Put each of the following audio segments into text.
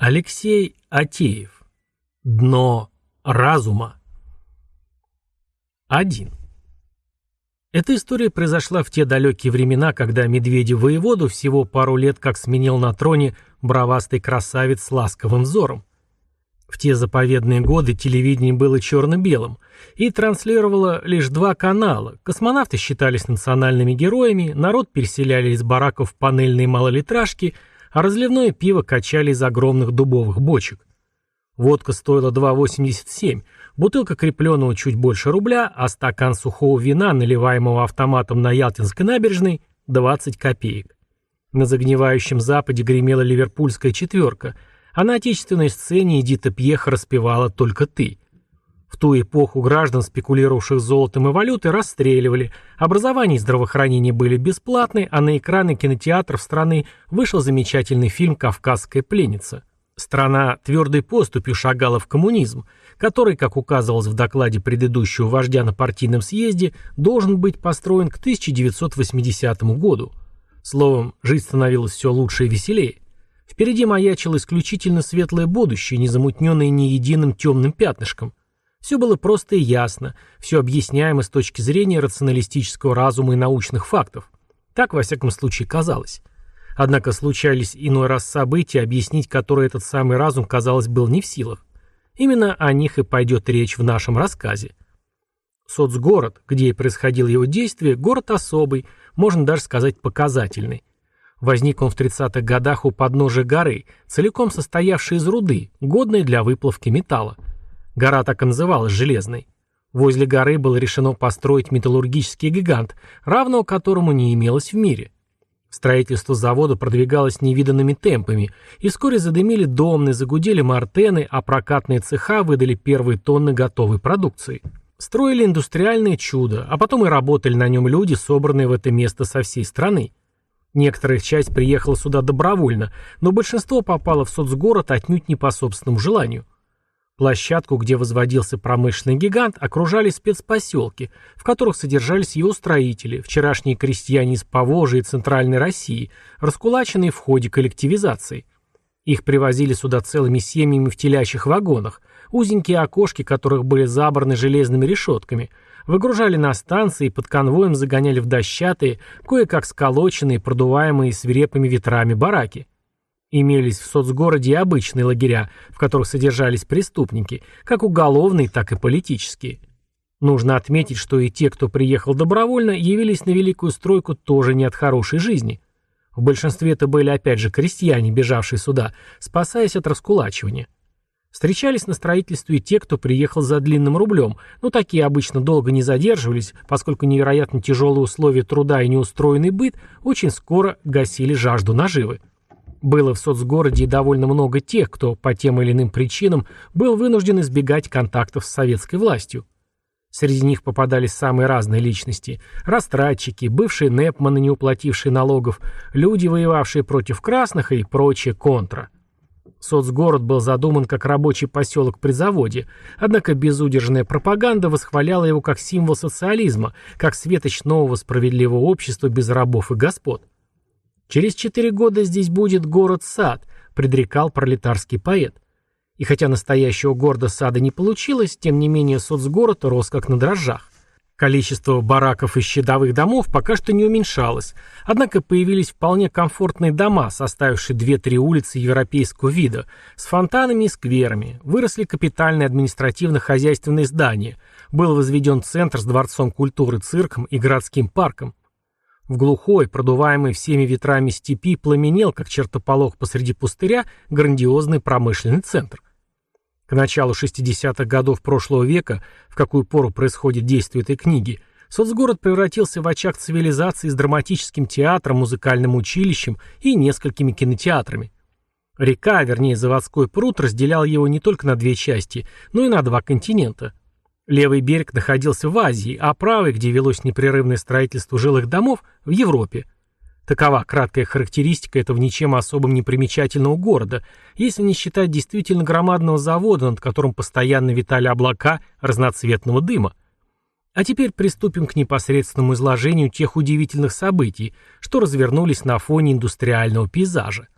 Алексей Атеев. Дно разума. 1. Эта история произошла в те далекие времена, когда медведя-воеводу всего пару лет как сменил на троне бравастый красавец с ласковым взором. В те заповедные годы телевидение было черно-белым и транслировало лишь два канала. Космонавты считались национальными героями, народ переселяли из бараков в панельные малолитражки – а разливное пиво качали из огромных дубовых бочек. Водка стоила 2,87, бутылка крепленного чуть больше рубля, а стакан сухого вина, наливаемого автоматом на Ялтинской набережной, 20 копеек. На загнивающем западе гремела ливерпульская четверка, а на отечественной сцене Эдита Пьеха распевала «Только ты». В ту эпоху граждан, спекулировавших золотом и валютой, расстреливали, образование и здравоохранение были бесплатны, а на экраны кинотеатров страны вышел замечательный фильм «Кавказская пленница». Страна твердой поступью шагала в коммунизм, который, как указывалось в докладе предыдущего вождя на партийном съезде, должен быть построен к 1980 году. Словом, жизнь становилась все лучше и веселее. Впереди маячило исключительно светлое будущее, не замутненное ни единым темным пятнышком. Все было просто и ясно, все объясняемо с точки зрения рационалистического разума и научных фактов. Так, во всяком случае, казалось. Однако случались иной раз события, объяснить которые этот самый разум, казалось, был не в силах. Именно о них и пойдет речь в нашем рассказе. Соцгород, где и происходило его действие, город особый, можно даже сказать показательный. Возник он в 30-х годах у подножия горы, целиком состоявший из руды, годной для выплавки металла. Гора так и называлась Железной. Возле горы было решено построить металлургический гигант, равного которому не имелось в мире. Строительство завода продвигалось невиданными темпами, и вскоре задымили домны, загудели мартены, а прокатные цеха выдали первые тонны готовой продукции. Строили индустриальное чудо, а потом и работали на нем люди, собранные в это место со всей страны. Некоторая часть приехала сюда добровольно, но большинство попало в соцгород отнюдь не по собственному желанию. Площадку, где возводился промышленный гигант, окружали спецпоселки, в которых содержались его строители, вчерашние крестьяне из Поволжья и Центральной России, раскулаченные в ходе коллективизации. Их привозили сюда целыми семьями в телящих вагонах, узенькие окошки которых были забраны железными решетками, выгружали на станции и под конвоем загоняли в дощатые, кое-как сколоченные, продуваемые свирепыми ветрами бараки. Имелись в соцгороде и обычные лагеря, в которых содержались преступники, как уголовные, так и политические. Нужно отметить, что и те, кто приехал добровольно, явились на Великую Стройку тоже не от хорошей жизни. В большинстве это были опять же крестьяне, бежавшие сюда, спасаясь от раскулачивания. Встречались на строительстве и те, кто приехал за длинным рублем, но такие обычно долго не задерживались, поскольку невероятно тяжелые условия труда и неустроенный быт очень скоро гасили жажду наживы. Было в соцгороде довольно много тех, кто по тем или иным причинам был вынужден избегать контактов с советской властью. Среди них попадались самые разные личности. Растратчики, бывшие непманы, не уплатившие налогов, люди, воевавшие против красных и прочее контра. Соцгород был задуман как рабочий поселок при заводе, однако безудержная пропаганда восхваляла его как символ социализма, как светоч нового справедливого общества без рабов и господ. Через четыре года здесь будет город-сад, предрекал пролетарский поэт. И хотя настоящего города-сада не получилось, тем не менее соцгород рос как на дрожжах. Количество бараков и щадовых домов пока что не уменьшалось, однако появились вполне комфортные дома, составившие две-три улицы европейского вида, с фонтанами и скверами, выросли капитальные административно-хозяйственные здания, был возведен центр с дворцом культуры, цирком и городским парком. В глухой, продуваемой всеми ветрами степи, пламенел, как чертополох посреди пустыря, грандиозный промышленный центр. К началу 60-х годов прошлого века, в какую пору происходит действие этой книги, соцгород превратился в очаг цивилизации с драматическим театром, музыкальным училищем и несколькими кинотеатрами. Река, вернее заводской пруд, разделял его не только на две части, но и на два континента. Левый берег находился в Азии, а правый, где велось непрерывное строительство жилых домов, в Европе. Такова краткая характеристика этого ничем особым не примечательного города, если не считать действительно громадного завода, над которым постоянно витали облака разноцветного дыма. А теперь приступим к непосредственному изложению тех удивительных событий, что развернулись на фоне индустриального пейзажа.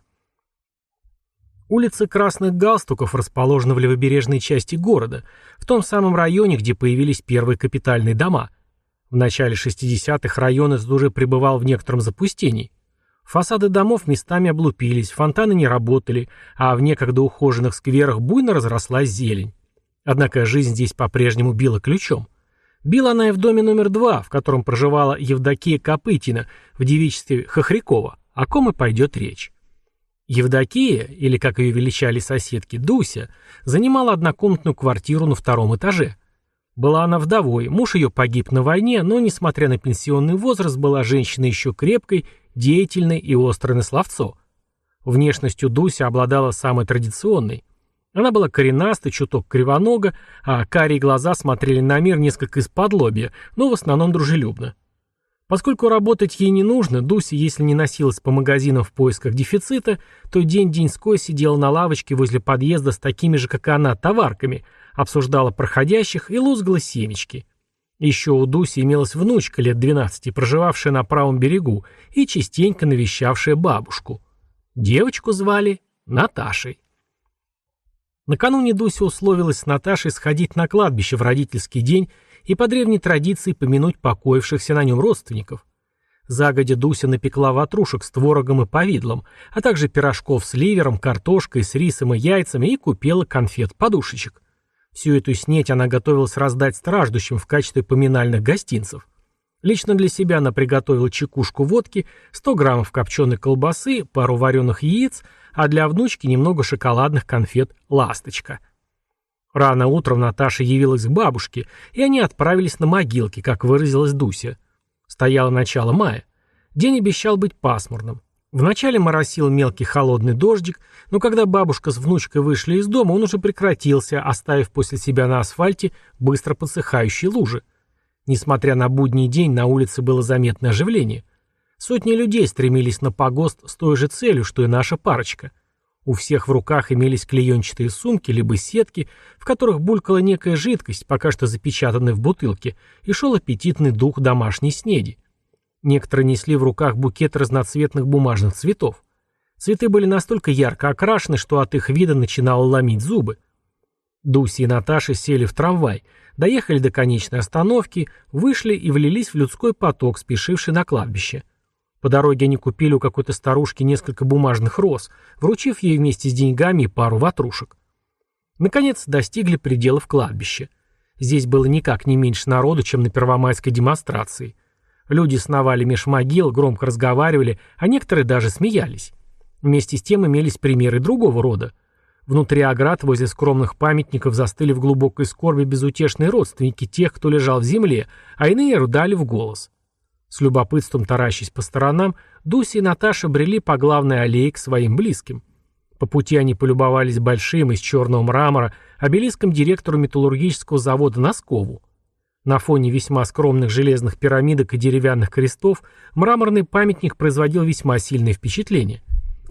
Улица Красных Галстуков расположена в левобережной части города, в том самом районе, где появились первые капитальные дома. В начале 60-х район этот уже пребывал в некотором запустении. Фасады домов местами облупились, фонтаны не работали, а в некогда ухоженных скверах буйно разрослась зелень. Однако жизнь здесь по-прежнему била ключом. Била она и в доме номер два, в котором проживала Евдокия Копытина в девичестве Хохрякова, о ком и пойдет речь. Евдокия, или как ее величали соседки, Дуся, занимала однокомнатную квартиру на втором этаже. Была она вдовой, муж ее погиб на войне, но, несмотря на пенсионный возраст, была женщина еще крепкой, деятельной и острой на словцо. Внешностью Дуся обладала самой традиционной. Она была коренастой, чуток кривонога, а карие глаза смотрели на мир несколько из-под лобья, но в основном дружелюбно. Поскольку работать ей не нужно, Дуся, если не носилась по магазинам в поисках дефицита, то день-деньской сидела на лавочке возле подъезда с такими же, как и она, товарками, обсуждала проходящих и лузгала семечки. Еще у Дуси имелась внучка лет 12, проживавшая на правом берегу и частенько навещавшая бабушку. Девочку звали Наташей. Накануне Дуся условилась с Наташей сходить на кладбище в родительский день и по древней традиции помянуть покоившихся на нем родственников. Загодя Дуся напекла ватрушек с творогом и повидлом, а также пирожков с ливером, картошкой, с рисом и яйцами и купила конфет-подушечек. Всю эту снеть она готовилась раздать страждущим в качестве поминальных гостинцев. Лично для себя она приготовила чекушку водки, 100 граммов копченой колбасы, пару вареных яиц, а для внучки немного шоколадных конфет «Ласточка». Рано утром Наташа явилась к бабушке, и они отправились на могилки, как выразилась Дуся. Стояло начало мая. День обещал быть пасмурным. Вначале моросил мелкий холодный дождик, но когда бабушка с внучкой вышли из дома, он уже прекратился, оставив после себя на асфальте быстро подсыхающие лужи. Несмотря на будний день, на улице было заметное оживление. Сотни людей стремились на погост с той же целью, что и наша парочка. У всех в руках имелись клеенчатые сумки, либо сетки, в которых булькала некая жидкость, пока что запечатанная в бутылке, и шел аппетитный дух домашней снеди. Некоторые несли в руках букет разноцветных бумажных цветов. Цветы были настолько ярко окрашены, что от их вида начинало ломить зубы. Дуси и Наташа сели в трамвай, доехали до конечной остановки, вышли и влились в людской поток, спешивший на кладбище. По дороге они купили у какой-то старушки несколько бумажных роз, вручив ей вместе с деньгами пару ватрушек. Наконец достигли пределов кладбища. Здесь было никак не меньше народу, чем на первомайской демонстрации. Люди сновали меж могил, громко разговаривали, а некоторые даже смеялись. Вместе с тем имелись примеры другого рода. Внутри оград возле скромных памятников застыли в глубокой скорби безутешные родственники тех, кто лежал в земле, а иные рудали в голос. С любопытством таращась по сторонам, Дуся и Наташа брели по главной аллее к своим близким. По пути они полюбовались большим из черного мрамора обелиском директору металлургического завода Носкову. На фоне весьма скромных железных пирамидок и деревянных крестов мраморный памятник производил весьма сильное впечатление.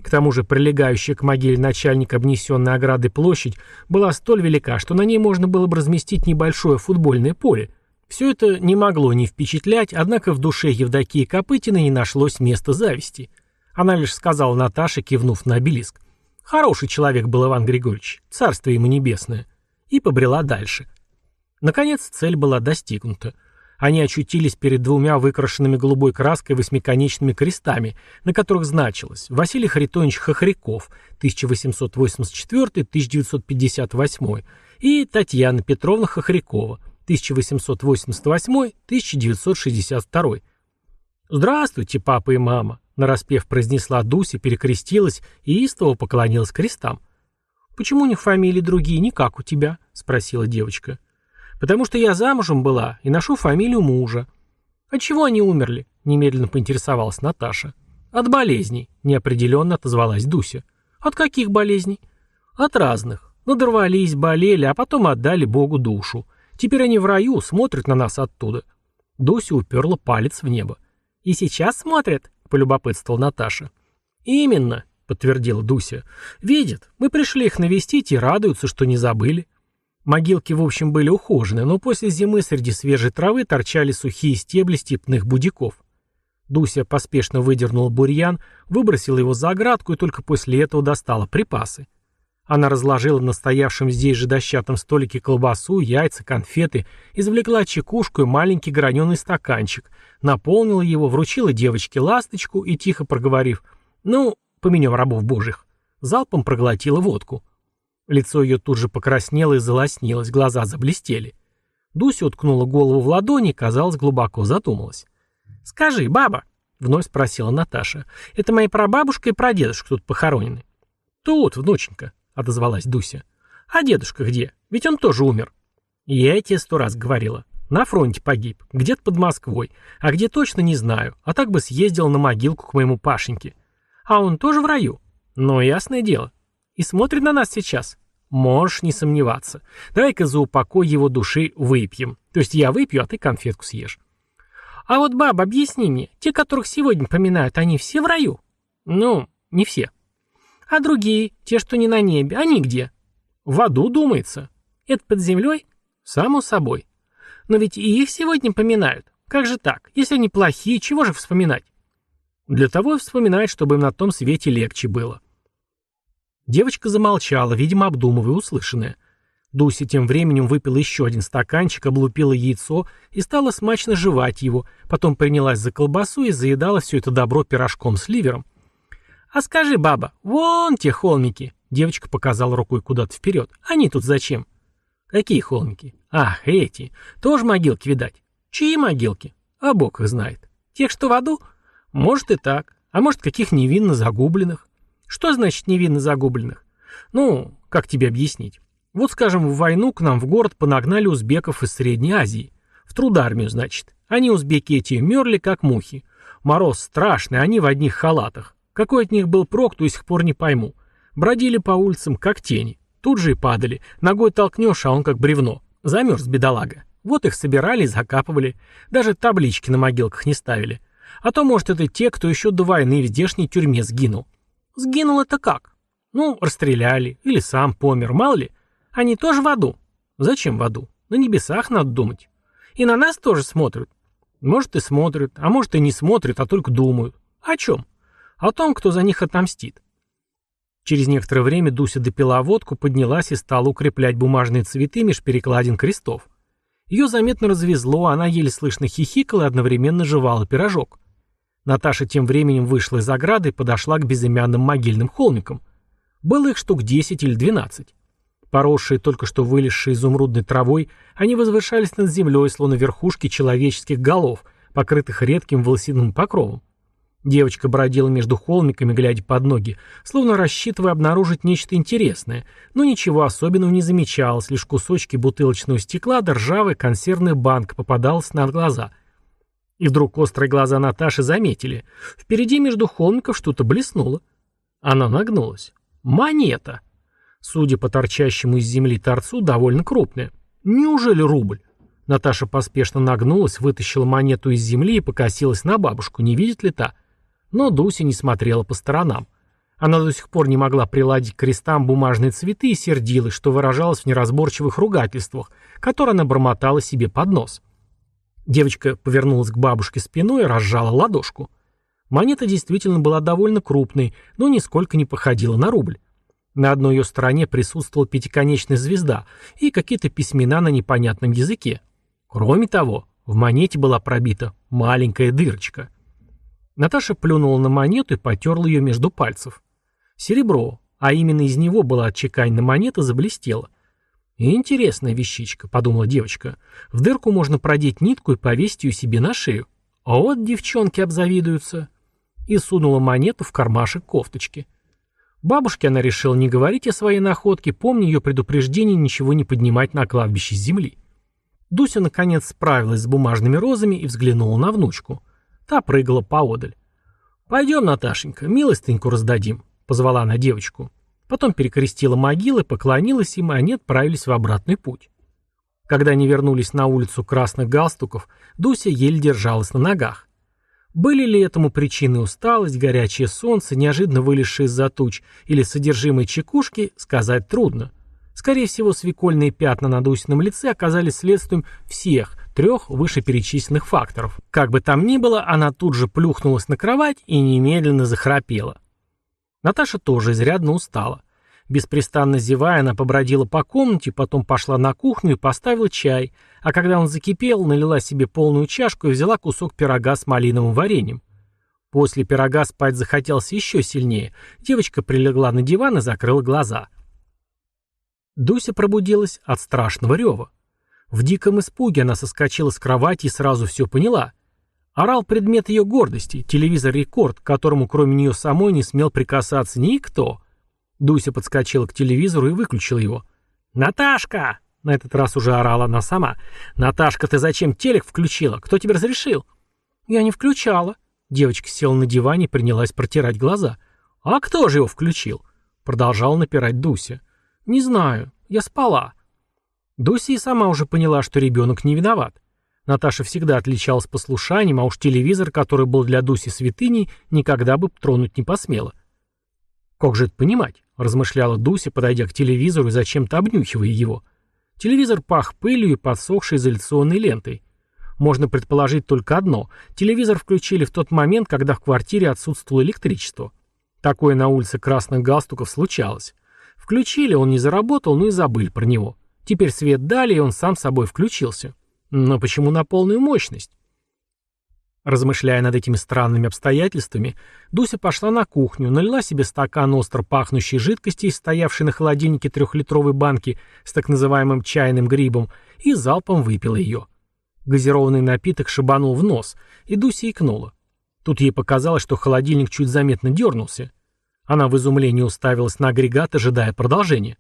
К тому же прилегающая к могиле начальника обнесенной ограды площадь была столь велика, что на ней можно было бы разместить небольшое футбольное поле – все это не могло не впечатлять, однако в душе Евдокии Копытиной не нашлось места зависти. Она лишь сказала Наташе, кивнув на обелиск. «Хороший человек был Иван Григорьевич, царство ему небесное», и побрела дальше. Наконец цель была достигнута. Они очутились перед двумя выкрашенными голубой краской восьмиконечными крестами, на которых значилось Василий Харитонович Хохряков, 1884-1958, и Татьяна Петровна Хохрякова, 1888-1962. «Здравствуйте, папа и мама», — нараспев произнесла Дуся, перекрестилась и истово поклонилась крестам. «Почему у них фамилии другие, не как у тебя?» — спросила девочка. «Потому что я замужем была и ношу фамилию мужа». «От чего они умерли?» — немедленно поинтересовалась Наташа. «От болезней», — неопределенно отозвалась Дуся. «От каких болезней?» «От разных. Надорвались, болели, а потом отдали Богу душу. Теперь они в раю, смотрят на нас оттуда. Дуся уперла палец в небо. «И сейчас смотрят?» — полюбопытствовал Наташа. «Именно», — подтвердила Дуся. «Видят. Мы пришли их навестить и радуются, что не забыли». Могилки, в общем, были ухожены, но после зимы среди свежей травы торчали сухие стебли степных будиков. Дуся поспешно выдернула бурьян, выбросила его за оградку и только после этого достала припасы. Она разложила на стоявшем здесь же дощатом столике колбасу, яйца, конфеты, извлекла чекушку и маленький граненый стаканчик, наполнила его, вручила девочке ласточку и, тихо проговорив «Ну, поменем рабов божьих», залпом проглотила водку. Лицо ее тут же покраснело и залоснилось, глаза заблестели. Дуся уткнула голову в ладони и, казалось, глубоко задумалась. «Скажи, баба», — вновь спросила Наташа, — «это мои прабабушка и прадедушка тут похоронены?» «Тут, внученька», — отозвалась Дуся. «А дедушка где? Ведь он тоже умер». «Я тебе сто раз говорила. На фронте погиб, где-то под Москвой, а где точно не знаю, а так бы съездил на могилку к моему Пашеньке. А он тоже в раю? Ну, ясное дело. И смотрит на нас сейчас. Можешь не сомневаться. Давай-ка за упокой его души выпьем. То есть я выпью, а ты конфетку съешь. А вот, баба, объясни мне, те, которых сегодня поминают, они все в раю? Ну, не все. А другие, те, что не на небе, они где? В аду, думается. Это под землей? Само собой. Но ведь и их сегодня поминают. Как же так? Если они плохие, чего же вспоминать? Для того и вспоминать, чтобы им на том свете легче было. Девочка замолчала, видимо, обдумывая услышанное. Дуся тем временем выпила еще один стаканчик, облупила яйцо и стала смачно жевать его, потом принялась за колбасу и заедала все это добро пирожком с ливером. «А скажи, баба, вон те холмики!» Девочка показала рукой куда-то вперед. «Они тут зачем?» «Какие холмики?» «Ах, эти. Тоже могилки, видать». «Чьи могилки?» «А Бог их знает». «Тех, что в аду?» «Может и так. А может, каких невинно загубленных?» «Что значит невинно загубленных?» «Ну, как тебе объяснить?» Вот, скажем, в войну к нам в город понагнали узбеков из Средней Азии. В трудармию, значит. Они, узбеки эти, мерли, как мухи. Мороз страшный, они в одних халатах. Какой от них был прок, до сих пор не пойму. Бродили по улицам, как тени. Тут же и падали. Ногой толкнешь, а он как бревно. Замерз, бедолага. Вот их собирали и закапывали. Даже таблички на могилках не ставили. А то, может, это те, кто еще до войны в здешней тюрьме сгинул. Сгинул это как? Ну, расстреляли. Или сам помер, мало ли. Они тоже в аду. Зачем в аду? На небесах надо думать. И на нас тоже смотрят. Может и смотрят, а может и не смотрят, а только думают. О чем? О том, кто за них отомстит. Через некоторое время Дуся допила водку, поднялась и стала укреплять бумажные цветы меж перекладин крестов. Ее заметно развезло, она еле слышно хихикала и одновременно жевала пирожок. Наташа тем временем вышла из ограды и подошла к безымянным могильным холмикам. Было их штук 10 или 12. Поросшие только что вылезшей изумрудной травой, они возвышались над землей, словно верхушки человеческих голов, покрытых редким волосяным покровом. Девочка бродила между холмиками, глядя под ноги, словно рассчитывая обнаружить нечто интересное, но ничего особенного не замечалось, лишь кусочки бутылочного стекла да ржавая консервная банка попадалась на глаза. И вдруг острые глаза Наташи заметили. Впереди между холмиков что-то блеснуло. Она нагнулась. Монета! Судя по торчащему из земли торцу, довольно крупная. Неужели рубль? Наташа поспешно нагнулась, вытащила монету из земли и покосилась на бабушку, не видит ли та. Но Дуся не смотрела по сторонам. Она до сих пор не могла приладить к крестам бумажные цветы и сердилась, что выражалось в неразборчивых ругательствах, которые она бормотала себе под нос. Девочка повернулась к бабушке спиной и разжала ладошку. Монета действительно была довольно крупной, но нисколько не походила на рубль. На одной ее стороне присутствовала пятиконечная звезда и какие-то письмена на непонятном языке. Кроме того, в монете была пробита маленькая дырочка. Наташа плюнула на монету и потерла ее между пальцев. Серебро, а именно из него была отчеканена монета, заблестела. «Интересная вещичка», — подумала девочка. «В дырку можно продеть нитку и повесить ее себе на шею. А вот девчонки обзавидуются». И сунула монету в кармашек кофточки. Бабушке она решила не говорить о своей находке, помня ее предупреждение ничего не поднимать на кладбище с земли. Дуся наконец справилась с бумажными розами и взглянула на внучку. Та прыгала поодаль. «Пойдем, Наташенька, милостыньку раздадим», — позвала она девочку. Потом перекрестила могилы, поклонилась им, и они отправились в обратный путь. Когда они вернулись на улицу красных галстуков, Дуся еле держалась на ногах. Были ли этому причины усталость, горячее солнце, неожиданно вылезшее из-за туч, или содержимое чекушки, сказать трудно. Скорее всего, свекольные пятна на Дусином лице оказались следствием всех трех вышеперечисленных факторов. Как бы там ни было, она тут же плюхнулась на кровать и немедленно захрапела. Наташа тоже изрядно устала. Беспрестанно зевая, она побродила по комнате, потом пошла на кухню и поставила чай, а когда он закипел, налила себе полную чашку и взяла кусок пирога с малиновым вареньем. После пирога спать захотелось еще сильнее. Девочка прилегла на диван и закрыла глаза. Дуся пробудилась от страшного рева. В диком испуге она соскочила с кровати и сразу все поняла. Орал предмет ее гордости, телевизор «Рекорд», к которому кроме нее самой не смел прикасаться никто. Дуся подскочила к телевизору и выключила его. «Наташка!» — на этот раз уже орала она сама. «Наташка, ты зачем телек включила? Кто тебе разрешил?» «Я не включала». Девочка села на диване и принялась протирать глаза. «А кто же его включил?» Продолжала напирать Дуся. «Не знаю. Я спала». Дуся и сама уже поняла, что ребенок не виноват. Наташа всегда отличалась послушанием, а уж телевизор, который был для Дуси святыней, никогда бы тронуть не посмела. «Как же это понимать?» — размышляла Дуся, подойдя к телевизору и зачем-то обнюхивая его. Телевизор пах пылью и подсохшей изоляционной лентой. Можно предположить только одно. Телевизор включили в тот момент, когда в квартире отсутствовало электричество. Такое на улице красных галстуков случалось. Включили, он не заработал, ну и забыли про него. Теперь свет дали, и он сам собой включился. Но почему на полную мощность? Размышляя над этими странными обстоятельствами, Дуся пошла на кухню, налила себе стакан остро пахнущей жидкости, стоявшей на холодильнике трехлитровой банки с так называемым чайным грибом, и залпом выпила ее. Газированный напиток шибанул в нос, и Дуся икнула. Тут ей показалось, что холодильник чуть заметно дернулся. Она в изумлении уставилась на агрегат, ожидая продолжения.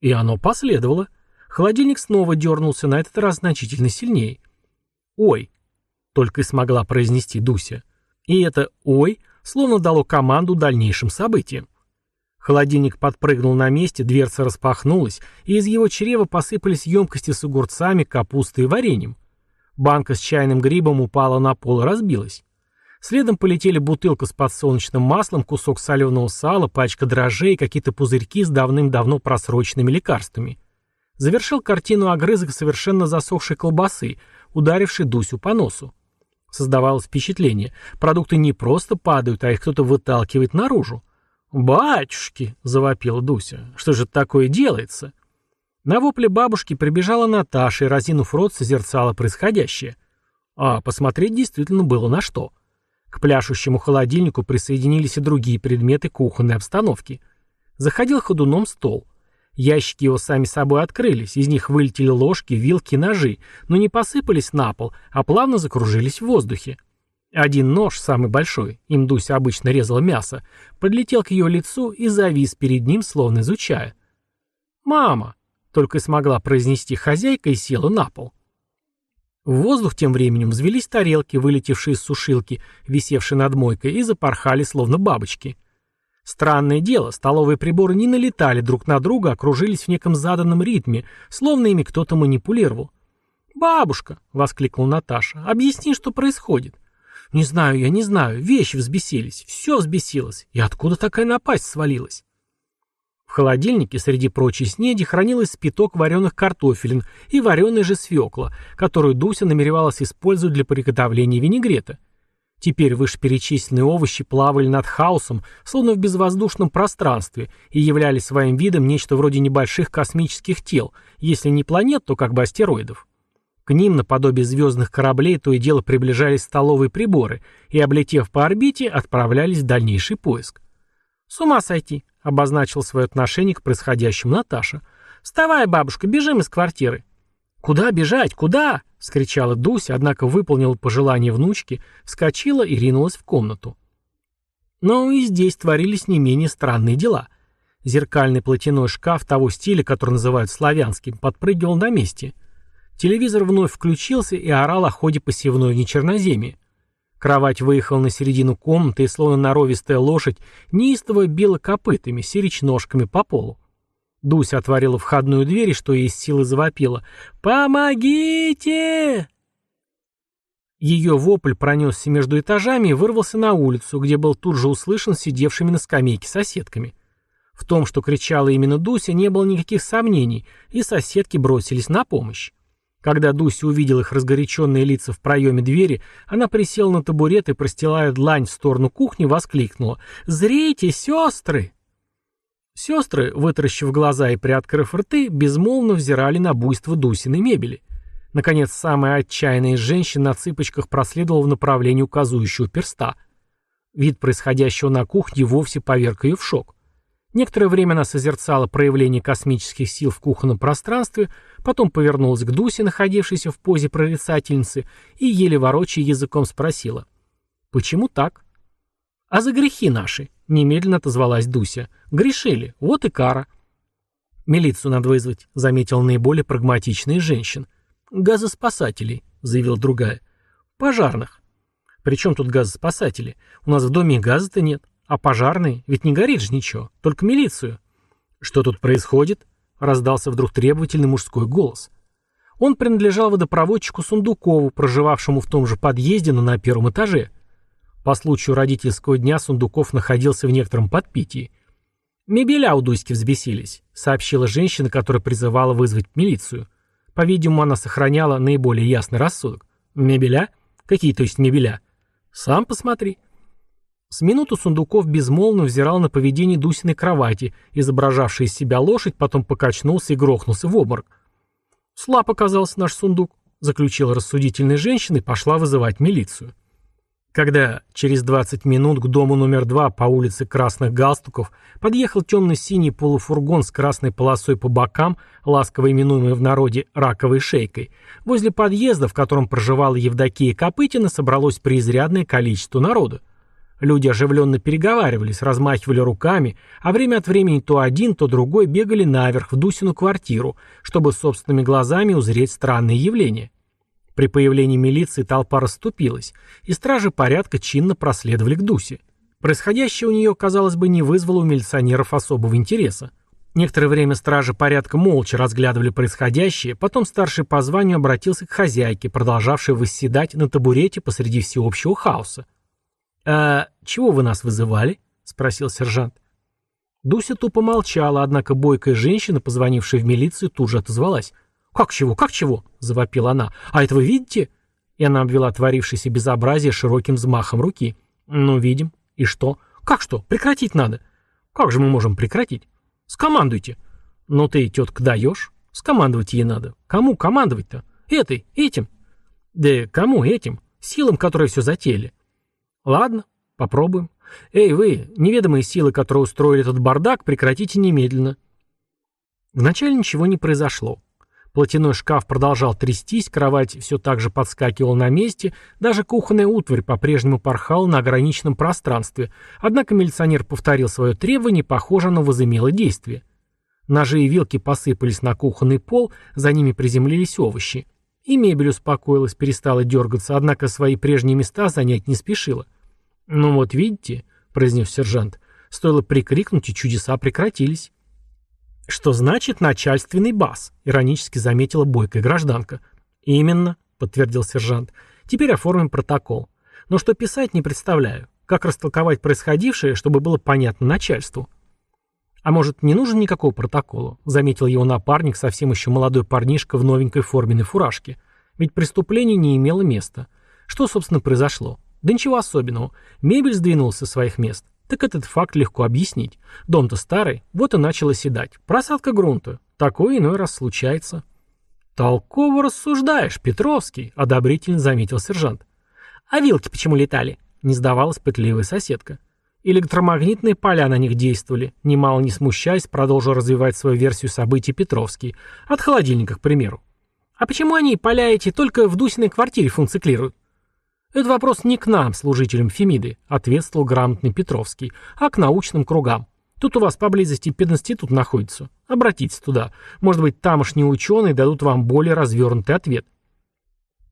И оно последовало. Холодильник снова дернулся, на этот раз значительно сильнее. «Ой!» — только и смогла произнести Дуся. И это «ой» словно дало команду дальнейшим событиям. Холодильник подпрыгнул на месте, дверца распахнулась, и из его чрева посыпались емкости с огурцами, капустой и вареньем. Банка с чайным грибом упала на пол и разбилась. Следом полетели бутылка с подсолнечным маслом, кусок соленого сала, пачка дрожжей и какие-то пузырьки с давным-давно просроченными лекарствами. Завершил картину огрызок совершенно засохшей колбасы, ударивший Дусю по носу. Создавалось впечатление, продукты не просто падают, а их кто-то выталкивает наружу. «Батюшки!» — завопила Дуся. «Что же такое делается?» На вопле бабушки прибежала Наташа и, разинув рот, созерцала происходящее. А посмотреть действительно было на что. К пляшущему холодильнику присоединились и другие предметы кухонной обстановки. Заходил ходуном стол — Ящики его сами собой открылись, из них вылетели ложки, вилки, ножи, но не посыпались на пол, а плавно закружились в воздухе. Один нож, самый большой, им Дуся обычно резала мясо, подлетел к ее лицу и завис перед ним, словно изучая. «Мама!» — только и смогла произнести хозяйка и села на пол. В воздух тем временем взвелись тарелки, вылетевшие из сушилки, висевшие над мойкой, и запорхали, словно бабочки — Странное дело, столовые приборы не налетали друг на друга, окружились в неком заданном ритме, словно ими кто-то манипулировал. «Бабушка!» — воскликнула Наташа. «Объясни, что происходит». «Не знаю, я не знаю. Вещи взбесились. Все взбесилось. И откуда такая напасть свалилась?» В холодильнике среди прочей снеди хранилось спиток вареных картофелин и вареная же свекла, которую Дуся намеревалась использовать для приготовления винегрета. Теперь вышеперечисленные овощи плавали над хаосом, словно в безвоздушном пространстве, и являли своим видом нечто вроде небольших космических тел, если не планет, то как бы астероидов. К ним, наподобие звездных кораблей, то и дело приближались столовые приборы, и, облетев по орбите, отправлялись в дальнейший поиск. «С ума сойти!» — обозначил свое отношение к происходящему Наташа. «Вставай, бабушка, бежим из квартиры!» «Куда бежать? Куда?» — вскричала Дуся, однако выполнила пожелание внучки, вскочила и ринулась в комнату. Но и здесь творились не менее странные дела. Зеркальный платяной шкаф того стиля, который называют славянским, подпрыгивал на месте. Телевизор вновь включился и орал о ходе посевной в нечерноземье. Кровать выехала на середину комнаты и, словно норовистая лошадь, неистово била копытами, сирич ножками по полу. Дуся отворила входную дверь и что ей силы завопила. «Помогите!» Ее вопль пронесся между этажами и вырвался на улицу, где был тут же услышан сидевшими на скамейке соседками. В том, что кричала именно Дуся, не было никаких сомнений, и соседки бросились на помощь. Когда Дуся увидела их разгоряченные лица в проеме двери, она присела на табурет и, простилая длань в сторону кухни, воскликнула «Зрите, сестры!» Сестры, вытаращив глаза и приоткрыв рты, безмолвно взирали на буйство Дусиной мебели. Наконец, самая отчаянная из женщин на цыпочках проследовала в направлении указующего перста. Вид происходящего на кухне вовсе поверг ее в шок. Некоторое время она созерцала проявление космических сил в кухонном пространстве, потом повернулась к Дусе, находившейся в позе прорицательницы, и, еле ворочая языком, спросила. «Почему так?» «А за грехи наши», — немедленно отозвалась Дуся. «Грешили, вот и кара». «Милицию надо вызвать», — заметил наиболее прагматичный женщин. «Газоспасателей», — заявила другая. «Пожарных». «При чем тут газоспасатели? У нас в доме газа-то нет. А пожарные? Ведь не горит же ничего. Только милицию». «Что тут происходит?» — раздался вдруг требовательный мужской голос. Он принадлежал водопроводчику Сундукову, проживавшему в том же подъезде, но на первом этаже. По случаю родительского дня Сундуков находился в некотором подпитии. «Мебеля у Дуськи взбесились», — сообщила женщина, которая призывала вызвать милицию. По-видимому, она сохраняла наиболее ясный рассудок. «Мебеля? Какие, то есть, мебеля? Сам посмотри». С минуту Сундуков безмолвно взирал на поведение Дусиной кровати, изображавшей из себя лошадь, потом покачнулся и грохнулся в обморок. «Слаб оказался наш сундук», — заключила рассудительная женщина и пошла вызывать милицию. Когда через 20 минут к дому номер два по улице Красных Галстуков подъехал темно-синий полуфургон с красной полосой по бокам, ласково именуемый в народе «раковой шейкой», возле подъезда, в котором проживала Евдокия Копытина, собралось преизрядное количество народа. Люди оживленно переговаривались, размахивали руками, а время от времени то один, то другой бегали наверх в Дусину квартиру, чтобы собственными глазами узреть странные явления. При появлении милиции толпа расступилась, и стражи порядка чинно проследовали к Дусе. Происходящее у нее, казалось бы, не вызвало у милиционеров особого интереса. Некоторое время стражи порядка молча разглядывали происходящее, потом старший по званию обратился к хозяйке, продолжавшей восседать на табурете посреди всеобщего хаоса. «А чего вы нас вызывали?» — спросил сержант. Дуся тупо молчала, однако бойкая женщина, позвонившая в милицию, тут же отозвалась. «Как чего? Как чего?» — завопила она. «А это вы видите?» И она обвела творившееся безобразие широким взмахом руки. «Ну, видим. И что? Как что? Прекратить надо». «Как же мы можем прекратить?» «Скомандуйте». «Ну ты, тетка, даешь?» «Скомандовать ей надо». «Кому командовать-то?» «Этой, этим». «Да кому этим? Силам, которые все затеяли». «Ладно, попробуем. Эй, вы, неведомые силы, которые устроили этот бардак, прекратите немедленно». Вначале ничего не произошло. Платяной шкаф продолжал трястись, кровать все так же подскакивала на месте, даже кухонная утварь по-прежнему порхала на ограниченном пространстве, однако милиционер повторил свое требование, похоже, оно возымело действие. Ножи и вилки посыпались на кухонный пол, за ними приземлились овощи. И мебель успокоилась, перестала дергаться, однако свои прежние места занять не спешила. «Ну вот видите», — произнес сержант, — стоило прикрикнуть, и чудеса прекратились. «Что значит начальственный бас?» — иронически заметила бойкая гражданка. «Именно», — подтвердил сержант. «Теперь оформим протокол. Но что писать, не представляю. Как растолковать происходившее, чтобы было понятно начальству?» «А может, не нужен никакого протокола?» — заметил его напарник, совсем еще молодой парнишка в новенькой форменной фуражке. «Ведь преступление не имело места. Что, собственно, произошло? Да ничего особенного. Мебель сдвинулась со своих мест. Так этот факт легко объяснить. Дом-то старый, вот и начал оседать. Просадка грунта. Такое иной раз случается. «Толково рассуждаешь, Петровский», — одобрительно заметил сержант. «А вилки почему летали?» — не сдавалась пытливая соседка. Электромагнитные поля на них действовали. Немало не смущаясь, продолжил развивать свою версию событий Петровский. От холодильника, к примеру. «А почему они, поля эти, только в Дусиной квартире функциклируют?» «Это вопрос не к нам, служителям Фемиды», — ответствовал грамотный Петровский, «а к научным кругам. Тут у вас поблизости пединститут находится. Обратитесь туда. Может быть, тамошние ученые дадут вам более развернутый ответ».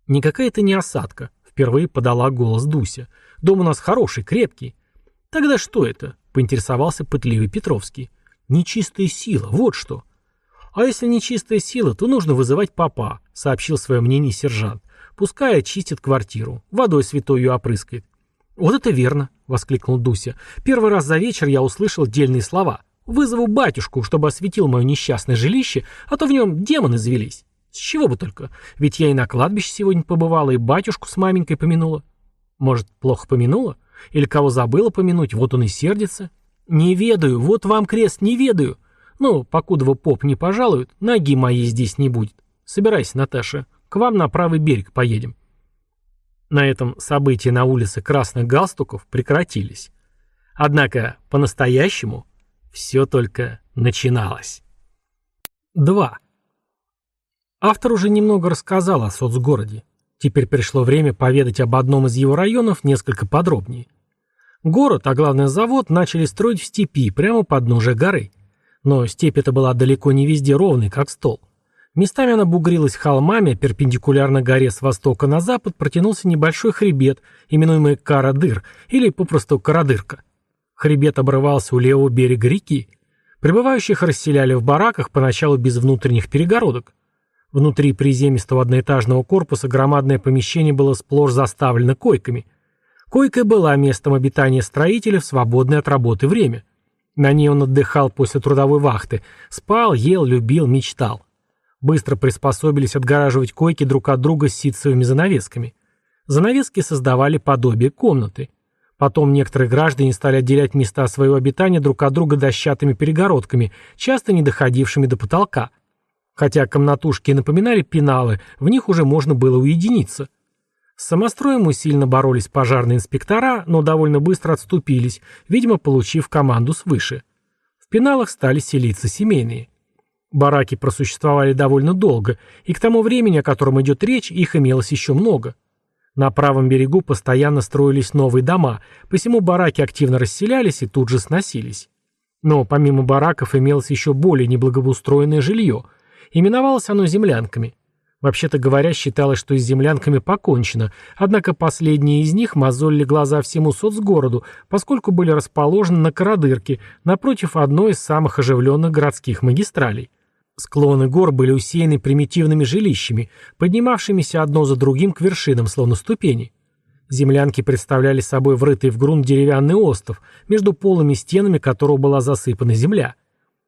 «Никакая это не осадка», — впервые подала голос Дуся. «Дом у нас хороший, крепкий». «Тогда что это?» — поинтересовался пытливый Петровский. «Нечистая сила, вот что». «А если нечистая сила, то нужно вызывать папа», — сообщил свое мнение сержант. Пускай очистит квартиру, водой святой ее опрыскает. «Вот это верно!» — воскликнул Дуся. «Первый раз за вечер я услышал дельные слова. Вызову батюшку, чтобы осветил мое несчастное жилище, а то в нем демоны завелись. С чего бы только? Ведь я и на кладбище сегодня побывала, и батюшку с маменькой помянула. Может, плохо помянула? Или кого забыла помянуть, вот он и сердится? «Не ведаю, вот вам крест, не ведаю. Ну, покуда вы поп не пожалуют, ноги моей здесь не будет. Собирайся, Наташа, к вам на правый берег поедем». На этом события на улице Красных Галстуков прекратились. Однако, по-настоящему, все только начиналось. 2. Автор уже немного рассказал о соцгороде. Теперь пришло время поведать об одном из его районов несколько подробнее. Город, а главное завод, начали строить в степи, прямо под ножей горы. Но степь эта была далеко не везде ровной, как стол. Местами она бугрилась холмами, перпендикулярно горе с востока на запад протянулся небольшой хребет, именуемый Карадыр, или попросту Карадырка. Хребет обрывался у левого берега реки. Прибывающих расселяли в бараках, поначалу без внутренних перегородок. Внутри приземистого одноэтажного корпуса громадное помещение было сплошь заставлено койками. Койка была местом обитания строителя в свободное от работы время. На ней он отдыхал после трудовой вахты, спал, ел, любил, мечтал. Быстро приспособились отгораживать койки друг от друга ситцевыми занавесками. Занавески создавали подобие комнаты. Потом некоторые граждане стали отделять места своего обитания друг от друга дощатыми перегородками, часто не доходившими до потолка. Хотя комнатушки напоминали пеналы, в них уже можно было уединиться. С самостроем усиленно боролись пожарные инспектора, но довольно быстро отступились, видимо, получив команду свыше. В пеналах стали селиться семейные. Бараки просуществовали довольно долго, и к тому времени, о котором идет речь, их имелось еще много. На правом берегу постоянно строились новые дома, посему бараки активно расселялись и тут же сносились. Но помимо бараков имелось еще более неблагоустроенное жилье. Именовалось оно землянками. Вообще-то говоря, считалось, что с землянками покончено, однако последние из них мозолили глаза всему соцгороду, поскольку были расположены на Карадырке, напротив одной из самых оживленных городских магистралей. Склоны гор были усеяны примитивными жилищами, поднимавшимися одно за другим к вершинам, словно ступени. Землянки представляли собой врытый в грунт деревянный остров, между полыми стенами которого была засыпана земля.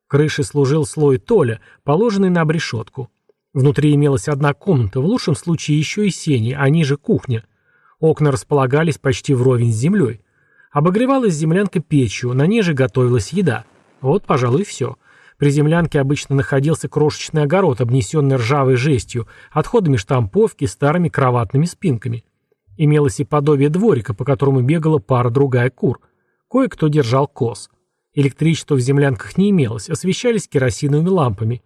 Крышей служил слой толя, положенный на обрешетку. Внутри имелась одна комната, в лучшем случае еще и сени, а ниже кухня. Окна располагались почти вровень с землей. Обогревалась землянка печью, на ней же готовилась еда. Вот, пожалуй, все. При землянке обычно находился крошечный огород, обнесенный ржавой жестью, отходами штамповки, старыми кроватными спинками. Имелось и подобие дворика, по которому бегала пара-другая кур. Кое-кто держал коз. Электричества в землянках не имелось, освещались керосиновыми лампами.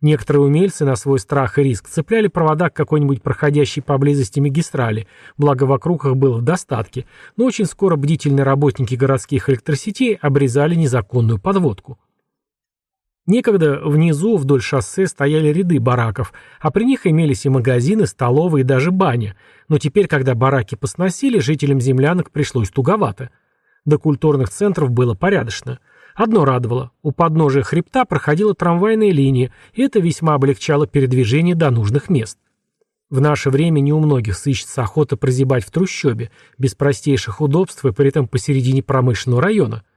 Некоторые умельцы на свой страх и риск цепляли провода к какой-нибудь проходящей поблизости магистрали, благо вокруг их было в достатке, но очень скоро бдительные работники городских электросетей обрезали незаконную подводку. Некогда внизу вдоль шоссе стояли ряды бараков, а при них имелись и магазины, столовые и даже баня. Но теперь, когда бараки посносили, жителям землянок пришлось туговато. До культурных центров было порядочно. Одно радовало – у подножия хребта проходила трамвайная линия, и это весьма облегчало передвижение до нужных мест. В наше время не у многих сыщется охота прозябать в трущобе, без простейших удобств и при этом посередине промышленного района –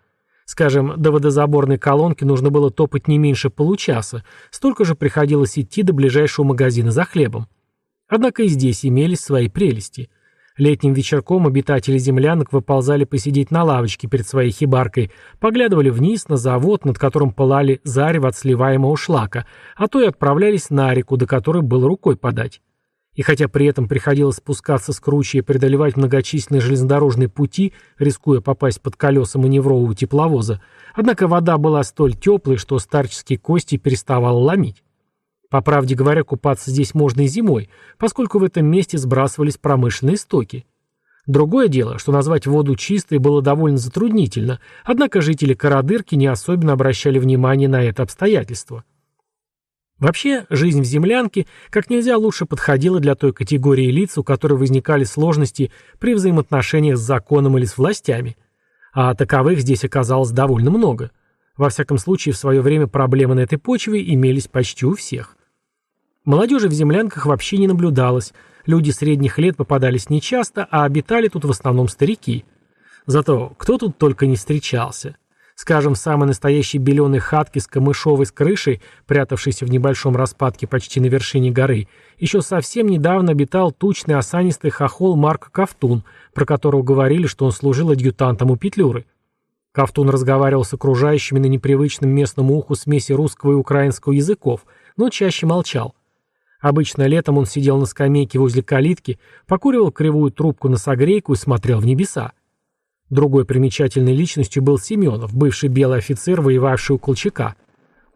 Скажем, до водозаборной колонки нужно было топать не меньше получаса, столько же приходилось идти до ближайшего магазина за хлебом. Однако и здесь имелись свои прелести. Летним вечерком обитатели землянок выползали посидеть на лавочке перед своей хибаркой, поглядывали вниз на завод, над которым пылали зарево от сливаемого шлака, а то и отправлялись на реку, до которой было рукой подать. И хотя при этом приходилось спускаться с кручи и преодолевать многочисленные железнодорожные пути, рискуя попасть под колеса маневрового тепловоза, однако вода была столь теплой, что старческие кости переставало ломить. По правде говоря, купаться здесь можно и зимой, поскольку в этом месте сбрасывались промышленные стоки. Другое дело, что назвать воду чистой было довольно затруднительно, однако жители Карадырки не особенно обращали внимание на это обстоятельство. Вообще, жизнь в землянке как нельзя лучше подходила для той категории лиц, у которой возникали сложности при взаимоотношениях с законом или с властями. А таковых здесь оказалось довольно много. Во всяком случае, в свое время проблемы на этой почве имелись почти у всех. Молодежи в землянках вообще не наблюдалось, люди средних лет попадались нечасто, а обитали тут в основном старики. Зато кто тут только не встречался – Скажем, в самой настоящей беленой хатке с камышовой с крышей, прятавшейся в небольшом распадке почти на вершине горы, еще совсем недавно обитал тучный осанистый хохол Марк Ковтун, про которого говорили, что он служил адъютантом у Петлюры. Ковтун разговаривал с окружающими на непривычном местному уху смеси русского и украинского языков, но чаще молчал. Обычно летом он сидел на скамейке возле калитки, покуривал кривую трубку на согрейку и смотрел в небеса. Другой примечательной личностью был Семенов, бывший белый офицер, воевавший у Колчака.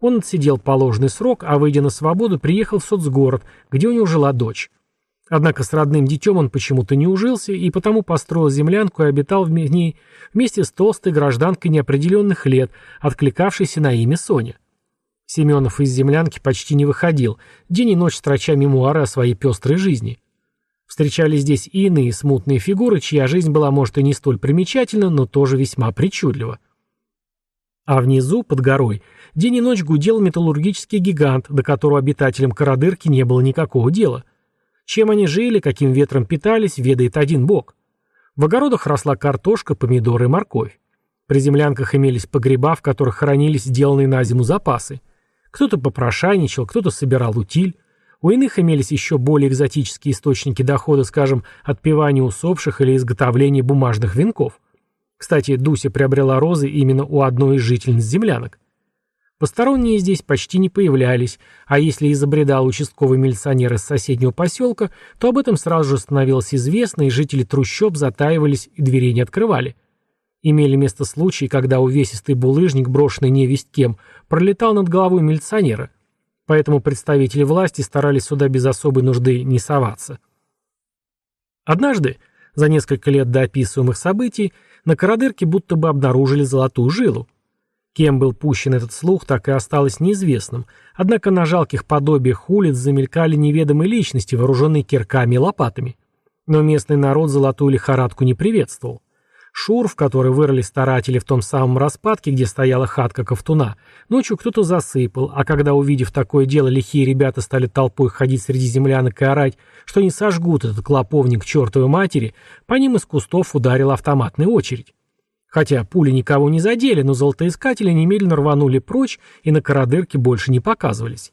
Он отсидел положенный срок, а, выйдя на свободу, приехал в соцгород, где у него жила дочь. Однако с родным детем он почему-то не ужился и потому построил землянку и обитал в ней вместе с толстой гражданкой неопределенных лет, откликавшейся на имя Соня. Семенов из землянки почти не выходил, день и ночь строча мемуары о своей пестрой жизни. Встречались здесь и иные смутные фигуры, чья жизнь была, может, и не столь примечательна, но тоже весьма причудлива. А внизу, под горой, день и ночь гудел металлургический гигант, до которого обитателям Карадырки не было никакого дела. Чем они жили, каким ветром питались, ведает один бог. В огородах росла картошка, помидоры и морковь. При землянках имелись погреба, в которых хранились сделанные на зиму запасы. Кто-то попрошайничал, кто-то собирал утиль. У иных имелись еще более экзотические источники дохода, скажем, отпевания усопших или изготовления бумажных венков. Кстати, Дуся приобрела розы именно у одной из жительниц землянок. Посторонние здесь почти не появлялись, а если изобредал участковый милиционер из соседнего поселка, то об этом сразу же становилось известно, и жители трущоб затаивались и дверей не открывали. Имели место случаи, когда увесистый булыжник, брошенный невесть кем, пролетал над головой милиционера. Поэтому представители власти старались сюда без особой нужды не соваться. Однажды, за несколько лет до описываемых событий, на Карадырке будто бы обнаружили золотую жилу. Кем был пущен этот слух, так и осталось неизвестным, однако на жалких подобиях улиц замелькали неведомые личности, вооруженные кирками и лопатами. Но местный народ золотую лихорадку не приветствовал. Шур, в который вырыли старатели в том самом распадке, где стояла хатка Ковтуна, ночью кто-то засыпал, а когда, увидев такое дело, лихие ребята стали толпой ходить среди землянок и орать, что они сожгут этот клоповник чертовой матери, по ним из кустов ударила автоматная очередь. Хотя пули никого не задели, но золотоискатели немедленно рванули прочь и на кородырке больше не показывались.